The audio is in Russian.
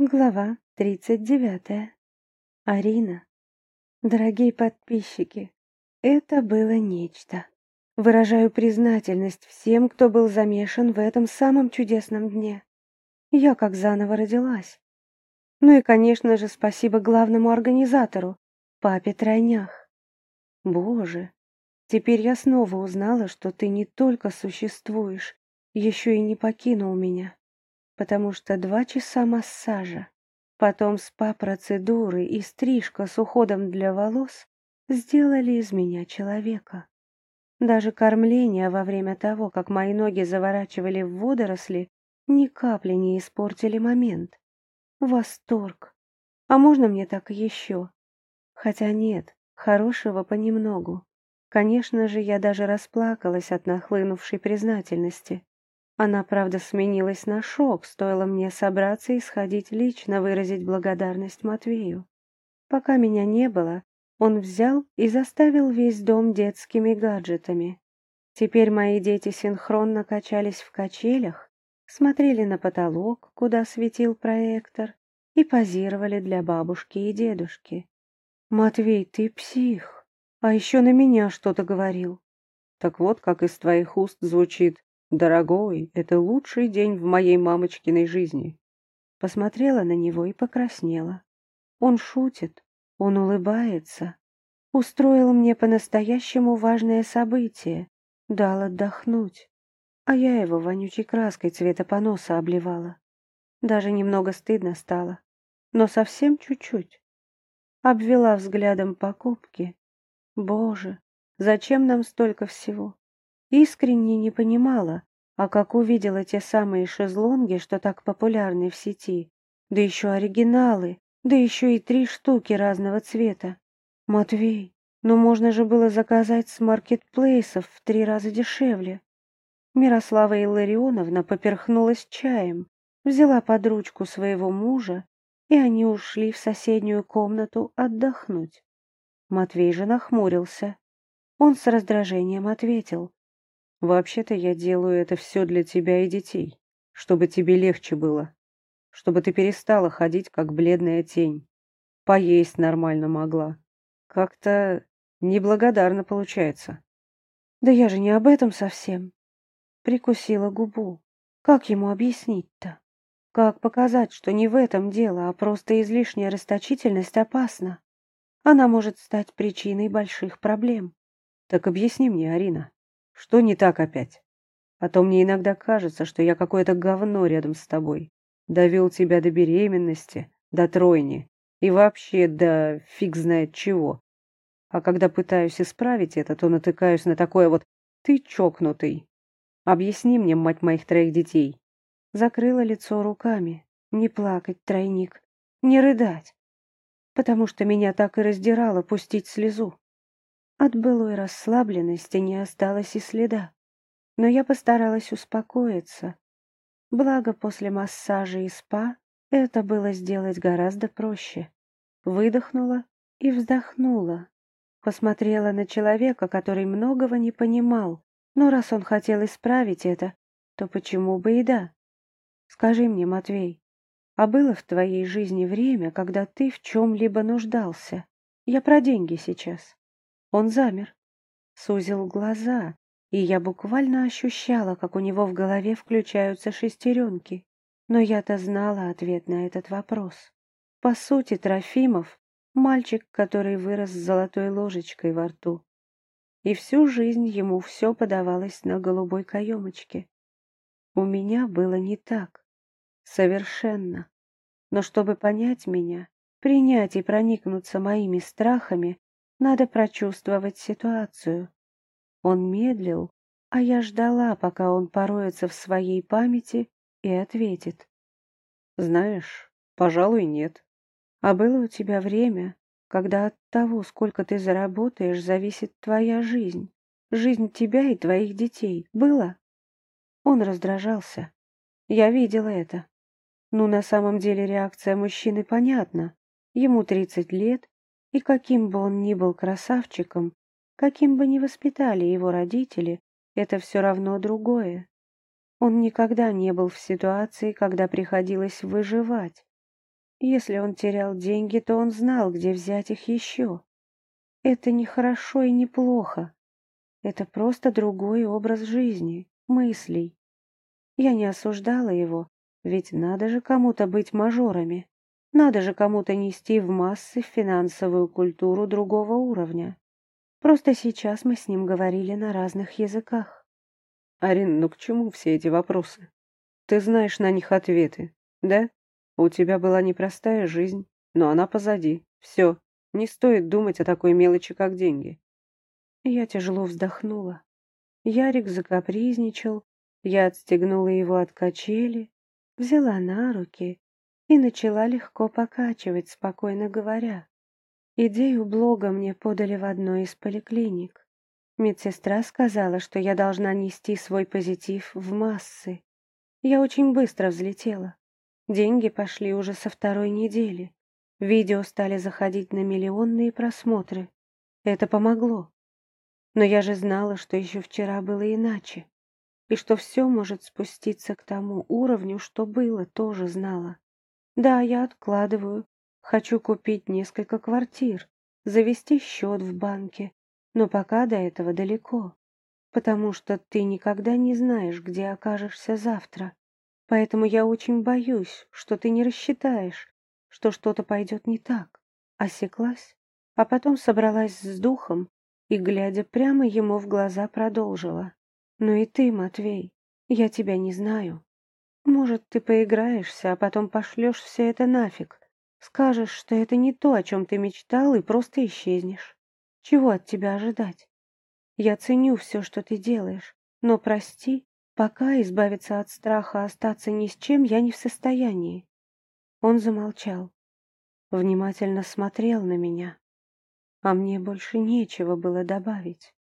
Глава 39. Арина. Дорогие подписчики, это было нечто. Выражаю признательность всем, кто был замешан в этом самом чудесном дне. Я как заново родилась. Ну и, конечно же, спасибо главному организатору, папе Тройнях. Боже, теперь я снова узнала, что ты не только существуешь, еще и не покинул меня потому что два часа массажа, потом спа-процедуры и стрижка с уходом для волос сделали из меня человека. Даже кормление во время того, как мои ноги заворачивали в водоросли, ни капли не испортили момент. Восторг. А можно мне так еще? Хотя нет, хорошего понемногу. Конечно же, я даже расплакалась от нахлынувшей признательности. Она, правда, сменилась на шок, стоило мне собраться и сходить лично выразить благодарность Матвею. Пока меня не было, он взял и заставил весь дом детскими гаджетами. Теперь мои дети синхронно качались в качелях, смотрели на потолок, куда светил проектор, и позировали для бабушки и дедушки. «Матвей, ты псих, а еще на меня что-то говорил». «Так вот, как из твоих уст звучит «Дорогой, это лучший день в моей мамочкиной жизни». Посмотрела на него и покраснела. Он шутит, он улыбается. Устроил мне по-настоящему важное событие, дал отдохнуть. А я его вонючей краской цвета поноса обливала. Даже немного стыдно стало, но совсем чуть-чуть. Обвела взглядом покупки. Боже, зачем нам столько всего? Искренне не понимала, а как увидела те самые шезлонги, что так популярны в сети, да еще оригиналы, да еще и три штуки разного цвета. Матвей, ну можно же было заказать с маркетплейсов в три раза дешевле. Мирослава Илларионовна поперхнулась чаем, взяла под ручку своего мужа, и они ушли в соседнюю комнату отдохнуть. Матвей же нахмурился. Он с раздражением ответил. Вообще-то я делаю это все для тебя и детей, чтобы тебе легче было, чтобы ты перестала ходить, как бледная тень, поесть нормально могла. Как-то неблагодарно получается. Да я же не об этом совсем. Прикусила губу. Как ему объяснить-то? Как показать, что не в этом дело, а просто излишняя расточительность опасна? Она может стать причиной больших проблем. Так объясни мне, Арина, что не так опять? А то мне иногда кажется, что я какое-то говно рядом с тобой. Довел тебя до беременности, до тройни и вообще до фиг знает чего. А когда пытаюсь исправить это, то натыкаюсь на такое вот «ты чокнутый». Объясни мне, мать моих троих детей. Закрыла лицо руками. Не плакать, тройник, не рыдать. Потому что меня так и раздирало пустить слезу. От былой расслабленности не осталось и следа, но я постаралась успокоиться. Благо, после массажа и спа это было сделать гораздо проще. Выдохнула и вздохнула. Посмотрела на человека, который многого не понимал, но раз он хотел исправить это, то почему бы и да? Скажи мне, Матвей, а было в твоей жизни время, когда ты в чем-либо нуждался? Я про деньги сейчас. Он замер, сузил глаза, и я буквально ощущала, как у него в голове включаются шестеренки. Но я-то знала ответ на этот вопрос. По сути, Трофимов — мальчик, который вырос с золотой ложечкой во рту. И всю жизнь ему все подавалось на голубой каемочке. У меня было не так. Совершенно. Но чтобы понять меня, принять и проникнуться моими страхами, надо прочувствовать ситуацию. Он медлил, а я ждала, пока он пороется в своей памяти и ответит. Знаешь, пожалуй, нет. А было у тебя время, когда от того, сколько ты заработаешь, зависит твоя жизнь, жизнь тебя и твоих детей. Было? Он раздражался. Я видела это. Ну, на самом деле реакция мужчины понятна. Ему 30 лет, и каким бы он ни был красавчиком, каким бы ни воспитали его родители, это все равно другое. Он никогда не был в ситуации, когда приходилось выживать. Если он терял деньги, то он знал, где взять их еще. Это не хорошо и не плохо. Это просто другой образ жизни, мыслей. Я не осуждала его, ведь надо же кому-то быть мажорами. Надо же кому-то нести в массы финансовую культуру другого уровня. Просто сейчас мы с ним говорили на разных языках. Арин, ну к чему все эти вопросы? Ты знаешь на них ответы, да? У тебя была непростая жизнь, но она позади. Все, не стоит думать о такой мелочи, как деньги. Я тяжело вздохнула. Ярик закапризничал, я отстегнула его от качели, взяла на руки и начала легко покачивать, спокойно говоря. Идею блога мне подали в одной из поликлиник. Медсестра сказала, что я должна нести свой позитив в массы. Я очень быстро взлетела. Деньги пошли уже со второй недели. Видео стали заходить на миллионные просмотры. Это помогло. Но я же знала, что еще вчера было иначе. И что все может спуститься к тому уровню, что было, тоже знала. Да, я откладываю. Хочу купить несколько квартир, завести счет в банке. Но пока до этого далеко. Потому что ты никогда не знаешь, где окажешься завтра. Поэтому я очень боюсь, что ты не рассчитаешь, что что-то пойдет не так. Осеклась, а потом собралась с духом и, глядя прямо ему в глаза, продолжила. «Ну и ты, Матвей, я тебя не знаю. Может, ты поиграешься, а потом пошлешь все это нафиг. Скажешь, что это не то, о чем ты мечтал, и просто исчезнешь. Чего от тебя ожидать? Я ценю все, что ты делаешь, но прости, пока избавиться от страха остаться ни с чем я не в состоянии. Он замолчал, внимательно смотрел на меня, а мне больше нечего было добавить.